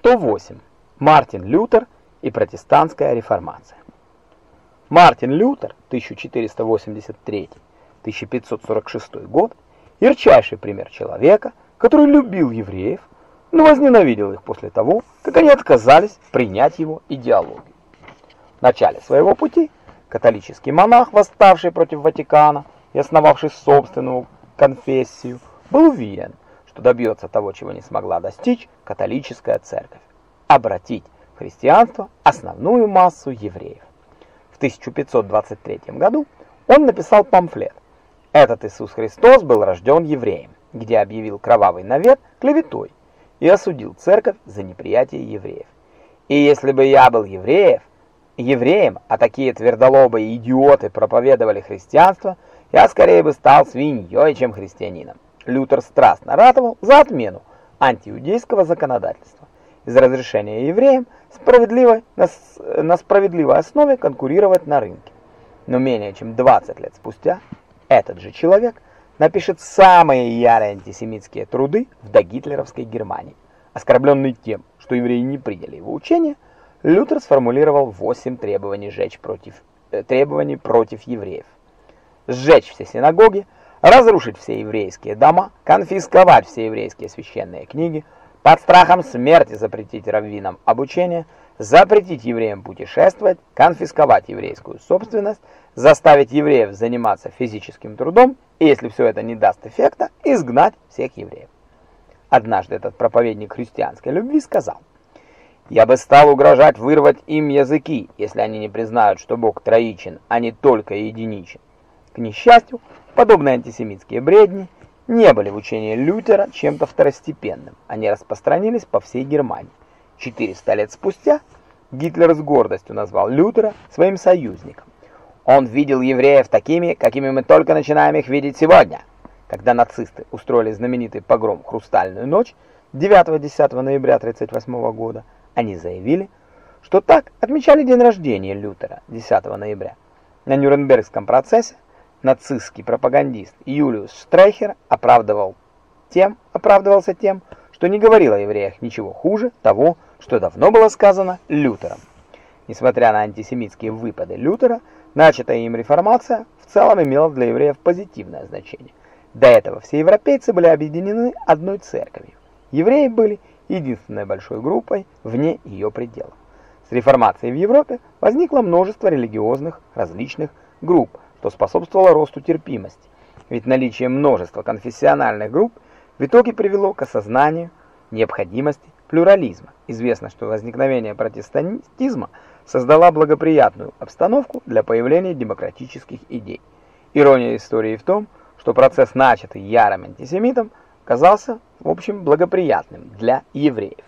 108. Мартин Лютер и протестантская реформация. Мартин Лютер, 1483-1546 год, ярчайший пример человека, который любил евреев, но возненавидел их после того, как они отказались принять его идеологию. В начале своего пути католический монах, восставший против Ватикана и основавший собственную конфессию, был уверен, что добьется того, чего не смогла достичь католическая церковь – обратить в христианство основную массу евреев. В 1523 году он написал памфлет «Этот Иисус Христос был рожден евреем», где объявил кровавый навет клеветой и осудил церковь за неприятие евреев. «И если бы я был евреев, евреем, а такие твердолобые идиоты проповедовали христианство, я скорее бы стал свиньей, чем христианином. Лютер страстно ратовал за отмену антииудейского законодательства из разрешения евреям справедливо, на, на справедливой основе конкурировать на рынке. Но менее чем 20 лет спустя этот же человек напишет самые ярые антисемитские труды в догитлеровской Германии. Оскорбленный тем, что евреи не приняли его учение, Лютер сформулировал 8 требований, сжечь против, э, требований против евреев. Сжечь все синагоги, разрушить все еврейские дома, конфисковать все еврейские священные книги, под страхом смерти запретить раввинам обучение, запретить евреям путешествовать, конфисковать еврейскую собственность, заставить евреев заниматься физическим трудом и, если все это не даст эффекта, изгнать всех евреев. Однажды этот проповедник христианской любви сказал, «Я бы стал угрожать вырвать им языки, если они не признают, что Бог троичен, а не только единичен». К несчастью, Подобные антисемитские бредни не были в учении Лютера чем-то второстепенным. Они распространились по всей Германии. 400 лет спустя Гитлер с гордостью назвал Лютера своим союзником. Он видел евреев такими, какими мы только начинаем их видеть сегодня. Когда нацисты устроили знаменитый погром «Хрустальную ночь» 9-10 ноября 1938 года, они заявили, что так отмечали день рождения Лютера 10 ноября. На Нюрнбергском процессе нацистский пропагандист Юлиус Штрейхер оправдывал тем, оправдывался тем, что не говорил о евреях ничего хуже того, что давно было сказано Лютером. Несмотря на антисемитские выпады Лютера, начатая им реформация в целом имела для евреев позитивное значение. До этого все европейцы были объединены одной церковью. Евреи были единственной большой группой вне ее пределов. С реформацией в Европе возникло множество религиозных различных групп, что способствовало росту терпимости. Ведь наличие множества конфессиональных групп в итоге привело к осознанию необходимости плюрализма. Известно, что возникновение протестантизма создало благоприятную обстановку для появления демократических идей. Ирония истории в том, что процесс, начатый ярым антисемитом, оказался, в общем, благоприятным для евреев.